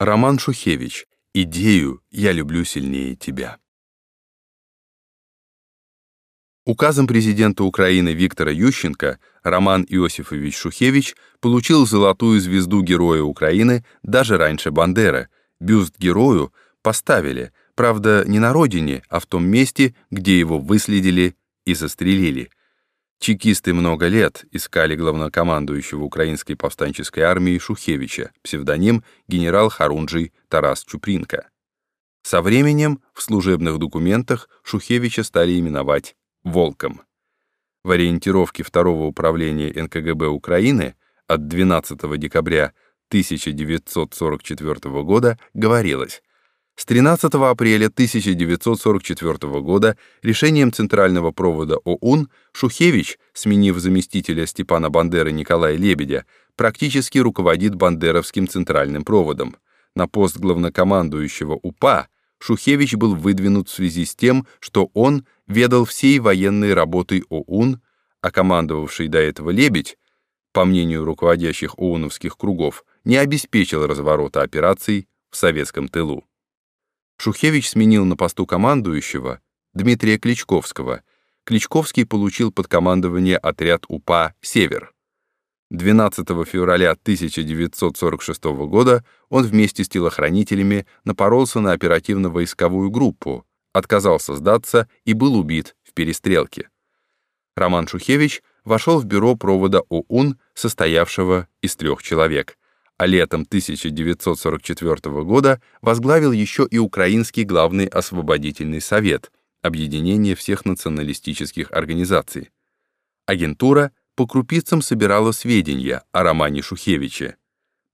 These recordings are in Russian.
Роман Шухевич. Идею «Я люблю сильнее тебя». Указом президента Украины Виктора Ющенко Роман Иосифович Шухевич получил золотую звезду Героя Украины даже раньше Бандеры. Бюст герою поставили, правда, не на родине, а в том месте, где его выследили и застрелили. Чекисты много лет искали главнокомандующего украинской повстанческой армии Шухевича, псевдоним генерал Харунжий Тарас Чупринка. Со временем в служебных документах Шухевича стали именовать «Волком». В ориентировке второго управления НКГБ Украины от 12 декабря 1944 года говорилось с 13 апреля 1944 года решением Центрального провода ОУН Шухевич, сменив заместителя Степана Бандеры Николая Лебедя, практически руководит Бандеровским Центральным проводом. На пост главнокомандующего УПА Шухевич был выдвинут в связи с тем, что он ведал всей военной работой ОУН, а командовавший до этого Лебедь, по мнению руководящих ОУНовских кругов, не обеспечил разворота операций в советском тылу. Шухевич сменил на посту командующего Дмитрия Кличковского. Кличковский получил под командование отряд УПА «Север». 12 февраля 1946 года он вместе с телохранителями напоролся на оперативно-войсковую группу, отказался сдаться и был убит в перестрелке. Роман Шухевич вошел в бюро провода ОУН, состоявшего из трех человек а летом 1944 года возглавил еще и Украинский главный освободительный совет, объединение всех националистических организаций. Агентура по крупицам собирала сведения о романе Шухевича.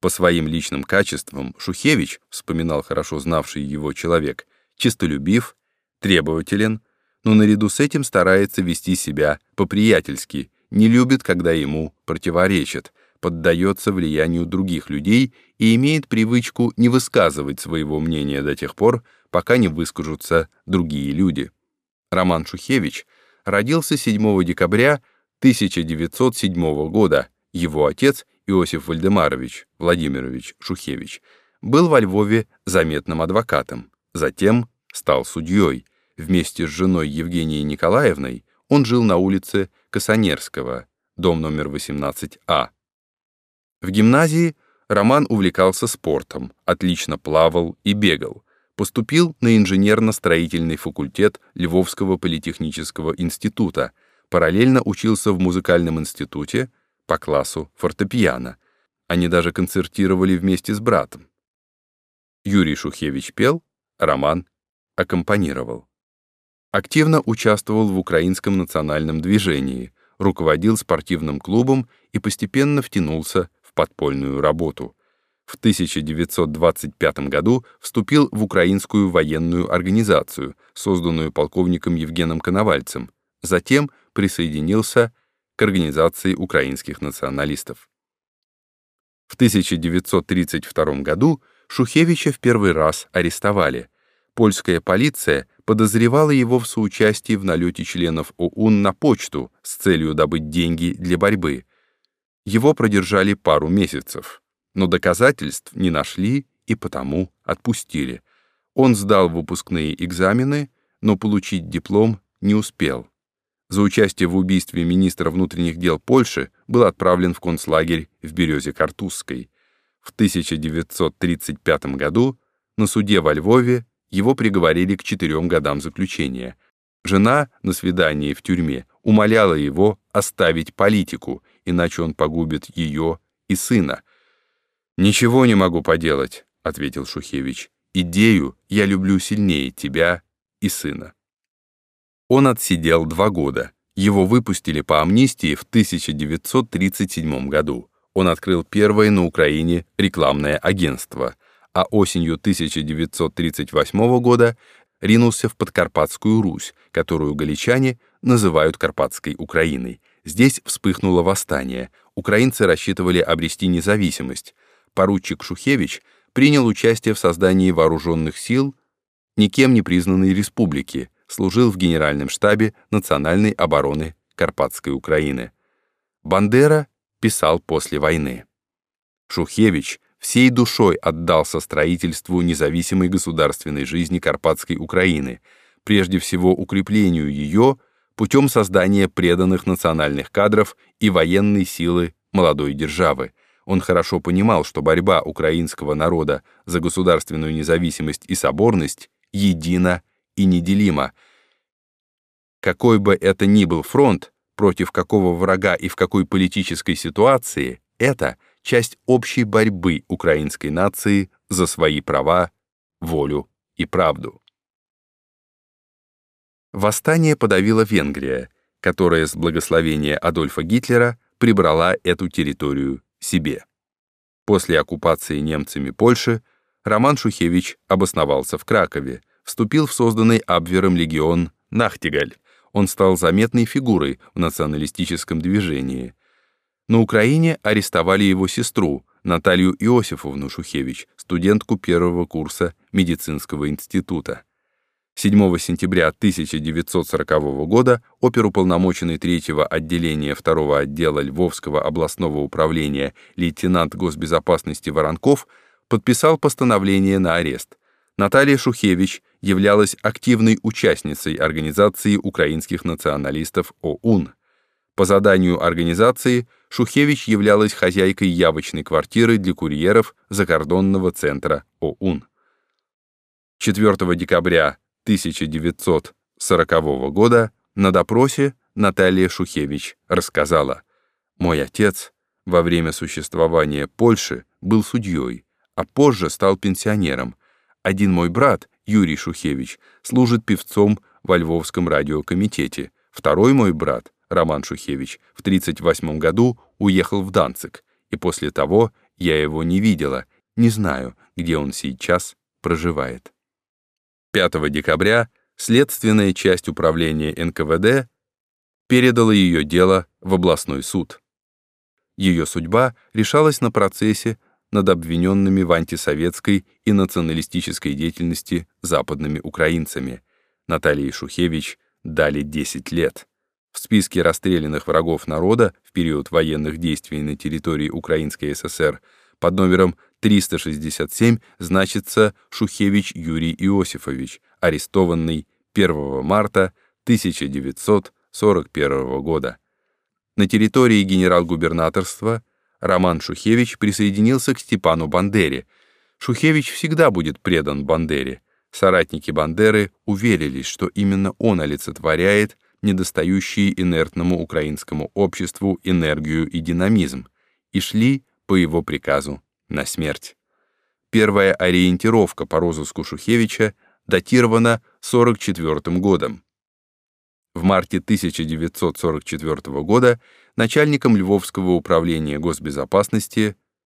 По своим личным качествам Шухевич, вспоминал хорошо знавший его человек, чистолюбив, требователен, но наряду с этим старается вести себя по-приятельски, не любит, когда ему противоречат — поддается влиянию других людей и имеет привычку не высказывать своего мнения до тех пор, пока не выскажутся другие люди. Роман Шухевич родился 7 декабря 1907 года. Его отец Иосиф Вальдемарович Владимирович Шухевич был во Львове заметным адвокатом, затем стал судьей. Вместе с женой Евгенией Николаевной он жил на улице Косанерского, дом номер 18А. В гимназии Роман увлекался спортом, отлично плавал и бегал. Поступил на инженерно-строительный факультет Львовского политехнического института, параллельно учился в музыкальном институте по классу фортепиано. Они даже концертировали вместе с братом. Юрий Шухевич пел, Роман аккомпанировал. Активно участвовал в украинском национальном движении, руководил спортивным клубом и постепенно втянулся подпольную работу. В 1925 году вступил в Украинскую военную организацию, созданную полковником Евгеном Коновальцем, затем присоединился к Организации украинских националистов. В 1932 году Шухевича в первый раз арестовали. Польская полиция подозревала его в соучастии в налете членов ОУН на почту с целью добыть деньги для борьбы, его продержали пару месяцев, но доказательств не нашли и потому отпустили. Он сдал выпускные экзамены, но получить диплом не успел. За участие в убийстве министра внутренних дел Польши был отправлен в концлагерь в Березе-Картузской. В 1935 году на суде во Львове его приговорили к четырем годам заключения. Жена на свидании в тюрьме умоляла его оставить политику иначе он погубит ее и сына. «Ничего не могу поделать», — ответил Шухевич. «Идею я люблю сильнее тебя и сына». Он отсидел два года. Его выпустили по амнистии в 1937 году. Он открыл первое на Украине рекламное агентство, а осенью 1938 года ринулся в Подкарпатскую Русь, которую галичане называют Карпатской Украиной — Здесь вспыхнуло восстание. Украинцы рассчитывали обрести независимость. Поручик Шухевич принял участие в создании вооруженных сил никем не признанной республики, служил в Генеральном штабе национальной обороны Карпатской Украины. Бандера писал после войны. Шухевич всей душой отдался строительству независимой государственной жизни Карпатской Украины, прежде всего укреплению ее путем создания преданных национальных кадров и военной силы молодой державы. Он хорошо понимал, что борьба украинского народа за государственную независимость и соборность едина и неделима. Какой бы это ни был фронт, против какого врага и в какой политической ситуации, это часть общей борьбы украинской нации за свои права, волю и правду. Восстание подавила Венгрия, которая с благословения Адольфа Гитлера прибрала эту территорию себе. После оккупации немцами Польши Роман Шухевич обосновался в Кракове, вступил в созданный Абвером легион Нахтигаль. Он стал заметной фигурой в националистическом движении. На Украине арестовали его сестру, Наталью Иосифовну Шухевич, студентку первого курса медицинского института. 7 сентября 1940 года оперуполномоченный третьего отделения второго отдела Львовского областного управления лейтенант госбезопасности Воронков подписал постановление на арест. Наталья Шухевич являлась активной участницей организации украинских националистов ОУН. По заданию организации Шухевич являлась хозяйкой явочной квартиры для курьеров закордонного центра ОУН. 4 декабря 1940 года на допросе Наталья Шухевич рассказала, «Мой отец во время существования Польши был судьей, а позже стал пенсионером. Один мой брат, Юрий Шухевич, служит певцом во Львовском радиокомитете. Второй мой брат, Роман Шухевич, в 1938 году уехал в Данцик, и после того я его не видела, не знаю, где он сейчас проживает. 5 декабря следственная часть управления НКВД передала ее дело в областной суд. Ее судьба решалась на процессе над обвиненными в антисоветской и националистической деятельности западными украинцами. Наталье Шухевич дали 10 лет. В списке расстрелянных врагов народа в период военных действий на территории Украинской ССР под номером 367 значится Шухевич Юрий Иосифович, арестованный 1 марта 1941 года. На территории генерал-губернаторства Роман Шухевич присоединился к Степану Бандере. Шухевич всегда будет предан Бандере. Соратники Бандеры уверились, что именно он олицетворяет недостающие инертному украинскому обществу энергию и динамизм, и шли по его приказу на смерть. Первая ориентировка по розыску Шухевича датирована 44 годом. В марте 1944 года начальником Львовского управления госбезопасности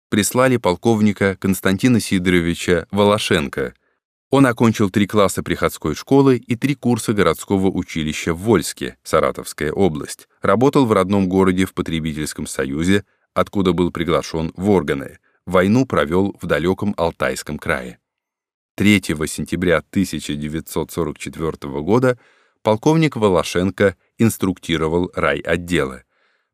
прислали полковника Константина Сидоровича Волошенко. Он окончил три класса приходской школы и три курса городского училища в Вольске, Саратовская область. Работал в родном городе в потребительском союзе, откуда был приглашен в органы. Войну провел в далеком Алтайском крае. 3 сентября 1944 года полковник Волошенко инструктировал райотделы.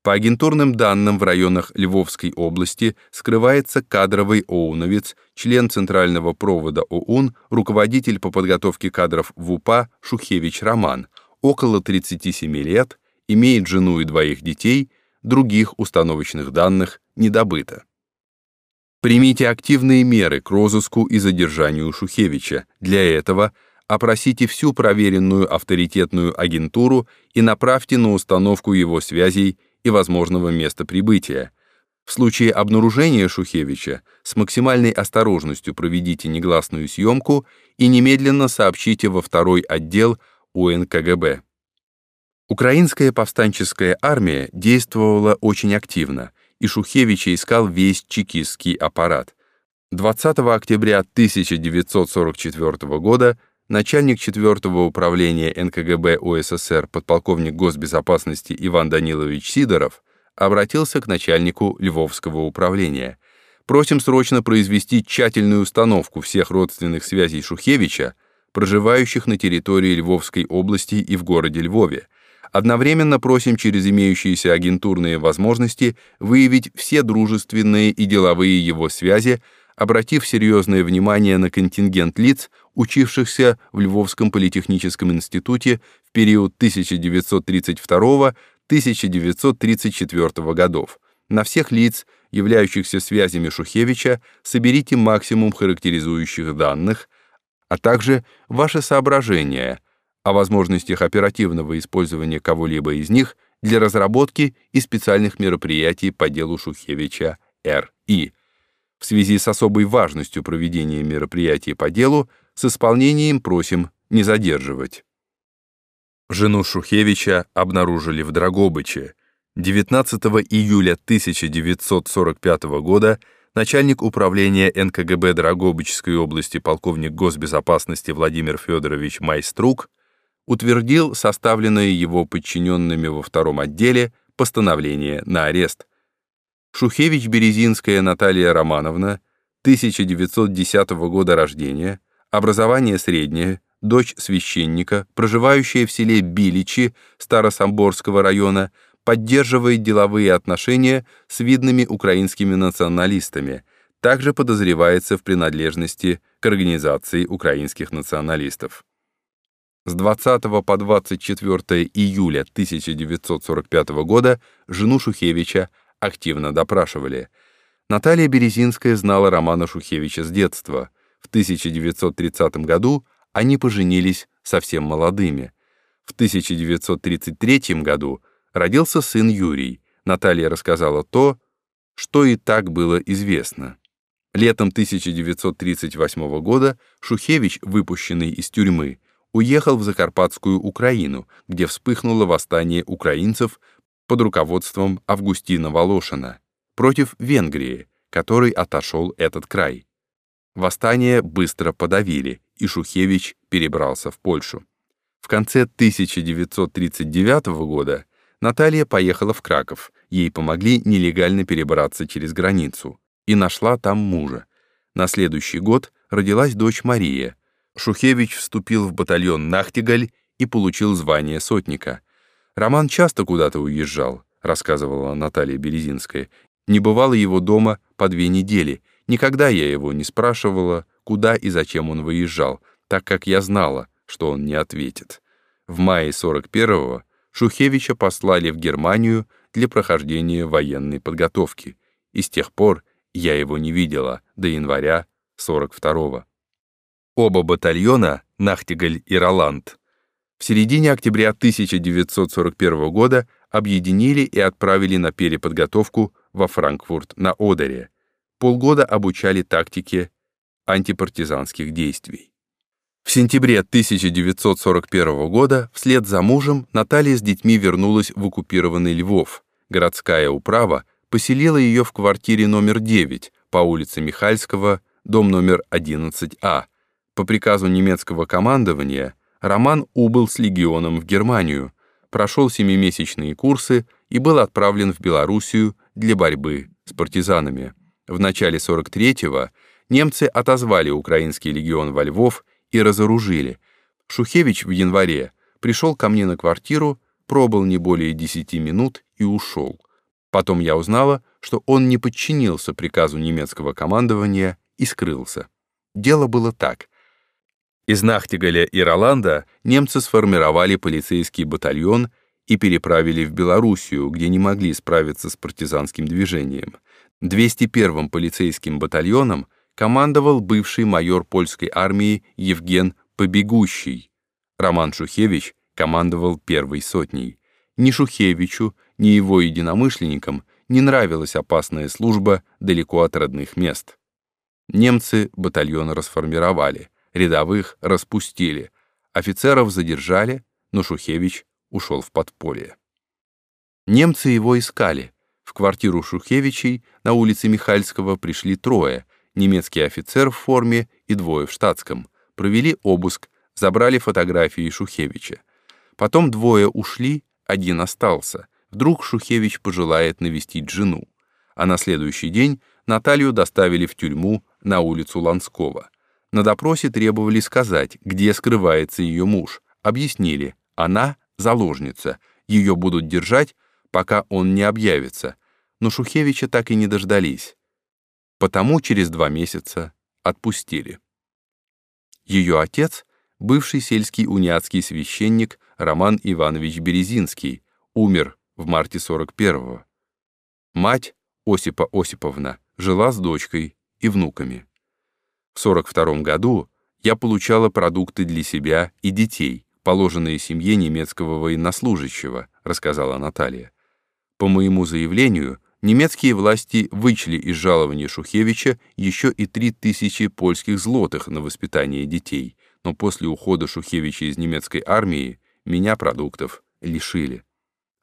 По агентурным данным в районах Львовской области скрывается кадровый ОУНовец, член Центрального провода ОУН, руководитель по подготовке кадров в УПА Шухевич Роман, около 37 лет, имеет жену и двоих детей, других установочных данных не добыто. Примите активные меры к розыску и задержанию Шухевича. Для этого опросите всю проверенную авторитетную агентуру и направьте на установку его связей и возможного места прибытия. В случае обнаружения Шухевича с максимальной осторожностью проведите негласную съемку и немедленно сообщите во второй отдел УНКГБ. Украинская повстанческая армия действовала очень активно, и Шухевича искал весь чекистский аппарат. 20 октября 1944 года начальник 4-го управления НКГБ УССР подполковник госбезопасности Иван Данилович Сидоров обратился к начальнику Львовского управления. Просим срочно произвести тщательную установку всех родственных связей Шухевича, проживающих на территории Львовской области и в городе Львове. Одновременно просим через имеющиеся агентурные возможности выявить все дружественные и деловые его связи, обратив серьезное внимание на контингент лиц, учившихся в Львовском политехническом институте в период 1932-1934 годов. На всех лиц, являющихся связями Шухевича, соберите максимум характеризующих данных, а также ваши соображения о возможностях оперативного использования кого-либо из них для разработки и специальных мероприятий по делу Шухевича Р.И. В связи с особой важностью проведения мероприятий по делу, с исполнением просим не задерживать. Жену Шухевича обнаружили в Драгобыче. 19 июля 1945 года начальник управления НКГБ Драгобычской области полковник госбезопасности Владимир Федорович Майструк утвердил составленное его подчиненными во втором отделе постановление на арест – Шухевич-Березинская Наталья Романовна, 1910 года рождения, образование среднее, дочь священника, проживающая в селе Биличи Старосамборского района, поддерживает деловые отношения с видными украинскими националистами, также подозревается в принадлежности к организации украинских националистов. С 20 по 24 июля 1945 года жену Шухевича активно допрашивали. Наталья Березинская знала Романа Шухевича с детства. В 1930 году они поженились совсем молодыми. В 1933 году родился сын Юрий. Наталья рассказала то, что и так было известно. Летом 1938 года Шухевич, выпущенный из тюрьмы, уехал в Закарпатскую Украину, где вспыхнуло восстание украинцев под руководством Августина Волошина против Венгрии, который отошел этот край. Восстание быстро подавили, и Шухевич перебрался в Польшу. В конце 1939 года Наталья поехала в Краков, ей помогли нелегально перебраться через границу, и нашла там мужа. На следующий год родилась дочь Мария. Шухевич вступил в батальон «Нахтигаль» и получил звание сотника — Роман часто куда-то уезжал, рассказывала Наталья Березинская. Не бывало его дома по две недели. Никогда я его не спрашивала, куда и зачем он выезжал, так как я знала, что он не ответит. В мае 41-го Шухевича послали в Германию для прохождения военной подготовки, и с тех пор я его не видела до января 42-го. Оба батальона, Нахтигаль и Роланд, в середине октября 1941 года объединили и отправили на переподготовку во Франкфурт на Одере. Полгода обучали тактике антипартизанских действий. В сентябре 1941 года вслед за мужем Наталья с детьми вернулась в оккупированный Львов. Городская управа поселила ее в квартире номер 9 по улице Михальского, дом номер 11А. По приказу немецкого командования Роман убыл с легионом в Германию, прошел семимесячные курсы и был отправлен в Белоруссию для борьбы с партизанами. В начале 43-го немцы отозвали украинский легион во Львов и разоружили. Шухевич в январе пришел ко мне на квартиру, пробыл не более 10 минут и ушел. Потом я узнала, что он не подчинился приказу немецкого командования и скрылся. Дело было так. Из Нахтигаля и Роланда немцы сформировали полицейский батальон и переправили в Белоруссию, где не могли справиться с партизанским движением. 201-м полицейским батальоном командовал бывший майор польской армии Евген Побегущий. Роман Шухевич командовал первой сотней. Ни Шухевичу, ни его единомышленникам не нравилась опасная служба далеко от родных мест. Немцы батальон расформировали рядовых распустили, офицеров задержали, но Шухевич ушел в подполье. Немцы его искали. В квартиру Шухевичей на улице Михальского пришли трое, немецкий офицер в форме и двое в штатском. Провели обыск, забрали фотографии Шухевича. Потом двое ушли, один остался. Вдруг Шухевич пожелает навестить жену. А на следующий день Наталью доставили в тюрьму на улицу Ланского. На допросе требовали сказать, где скрывается ее муж. Объяснили, она заложница, ее будут держать, пока он не объявится. Но Шухевича так и не дождались. потому через два месяца отпустили. Ее отец — бывший сельский униатский священник Роман Иванович Березинский, умер в марте 41-го. Мать, Осипа Осиповна, жила с дочкой и внуками. В 42 году я получала продукты для себя и детей, положенные семье немецкого военнослужащего, рассказала Наталья. По моему заявлению, немецкие власти вычли из жалования Шухевича еще и 3000 польских злотых на воспитание детей, но после ухода Шухевича из немецкой армии меня продуктов лишили.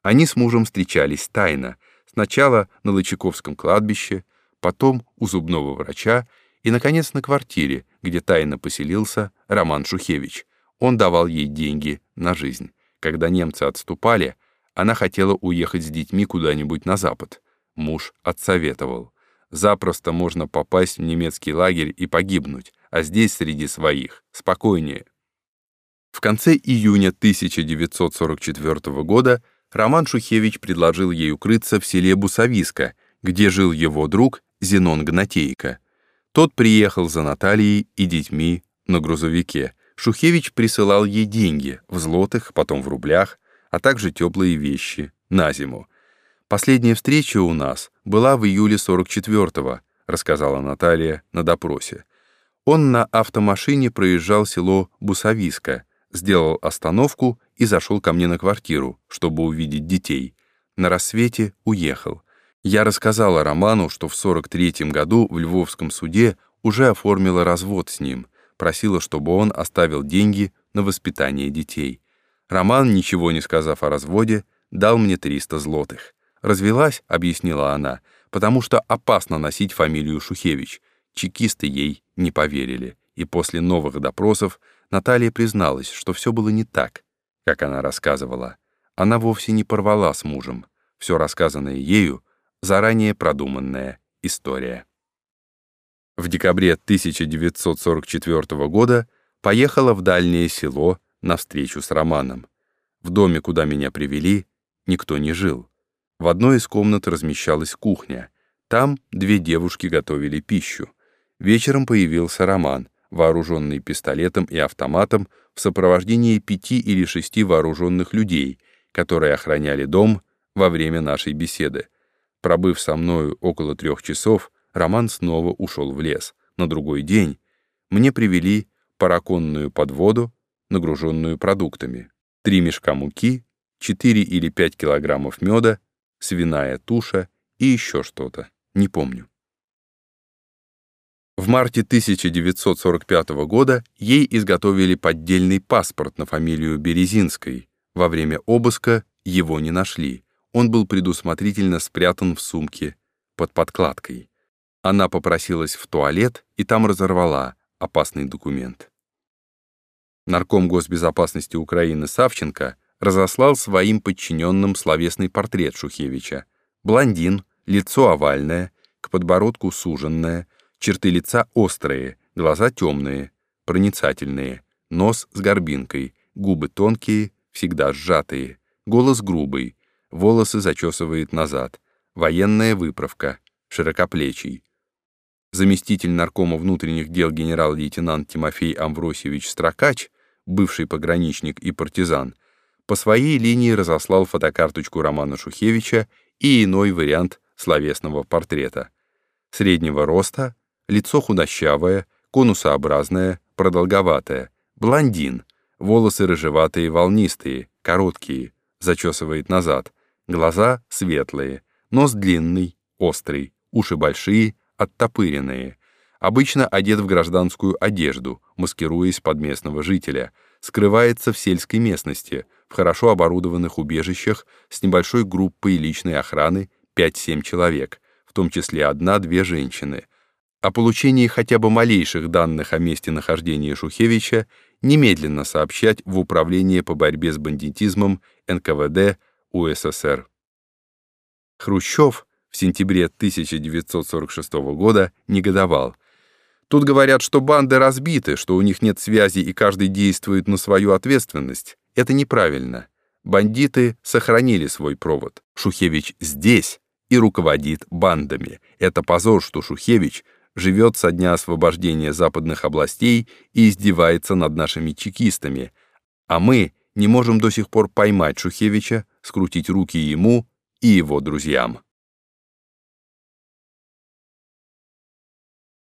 Они с мужем встречались тайно, сначала на Лычаковском кладбище, потом у зубного врача и, наконец, на квартире, где тайно поселился Роман Шухевич. Он давал ей деньги на жизнь. Когда немцы отступали, она хотела уехать с детьми куда-нибудь на запад. Муж отсоветовал. Запросто можно попасть в немецкий лагерь и погибнуть, а здесь среди своих спокойнее. В конце июня 1944 года Роман Шухевич предложил ей укрыться в селе Бусовиска, где жил его друг Зенон Гнатейко. Тот приехал за Натальей и детьми на грузовике. Шухевич присылал ей деньги в злотых, потом в рублях, а также теплые вещи на зиму. Последняя встреча у нас была в июле 44-го, рассказала Наталья на допросе. Он на автомашине проезжал село Бусовиска, сделал остановку и зашел ко мне на квартиру, чтобы увидеть детей. На рассвете уехал. Я рассказала Роману, что в 43-м году в Львовском суде уже оформила развод с ним, просила, чтобы он оставил деньги на воспитание детей. Роман, ничего не сказав о разводе, дал мне 300 злотых. Развелась, объяснила она, потому что опасно носить фамилию Шухевич. Чекисты ей не поверили, и после новых допросов Наталья призналась, что все было не так, как она рассказывала. Она вовсе не порвала с мужем. Все рассказанное ею — заранее продуманная история. В декабре 1944 года поехала в дальнее село на встречу с Романом. В доме, куда меня привели, никто не жил. В одной из комнат размещалась кухня. Там две девушки готовили пищу. Вечером появился Роман вооруженный пистолетом и автоматом, в сопровождении пяти или шести вооруженных людей, которые охраняли дом во время нашей беседы. Пробыв со мною около трех часов, Роман снова ушел в лес. На другой день мне привели параконную подводу, нагруженную продуктами. Три мешка муки, четыре или пять килограммов меда, свиная туша и еще что-то, не помню. В марте 1945 года ей изготовили поддельный паспорт на фамилию Березинской. Во время обыска его не нашли. Он был предусмотрительно спрятан в сумке под подкладкой. Она попросилась в туалет и там разорвала опасный документ. Нарком госбезопасности Украины Савченко разослал своим подчиненным словесный портрет Шухевича. Блондин, лицо овальное, к подбородку суженное, Черты лица острые, глаза темные, проницательные, нос с горбинкой, губы тонкие, всегда сжатые, голос грубый, волосы зачесывает назад, военная выправка, широкоплечий. Заместитель наркома внутренних дел генерал-лейтенант Тимофей Амвросьевич Строкач, бывший пограничник и партизан, по своей линии разослал фотокарточку Романа Шухевича и иной вариант словесного портрета. Среднего роста, лицо худощавое, конусообразное, продолговатое, блондин, волосы рыжеватые волнистые, короткие, зачесывает назад, глаза светлые, нос длинный, острый, уши большие, оттопыренные, обычно одет в гражданскую одежду, маскируясь под местного жителя, скрывается в сельской местности, в хорошо оборудованных убежищах с небольшой группой личной охраны 5-7 человек, в том числе одна-две женщины, о получении хотя бы малейших данных о месте нахождения Шухевича немедленно сообщать в Управление по борьбе с бандитизмом НКВД УССР. Хрущев в сентябре 1946 года негодовал. Тут говорят, что банды разбиты, что у них нет связи и каждый действует на свою ответственность. Это неправильно. Бандиты сохранили свой провод. Шухевич здесь, и руководит бандами. Это позор, что Шухевич живет со дня освобождения западных областей и издевается над нашими чекистами, а мы не можем до сих пор поймать Шухевича, скрутить руки ему и его друзьям.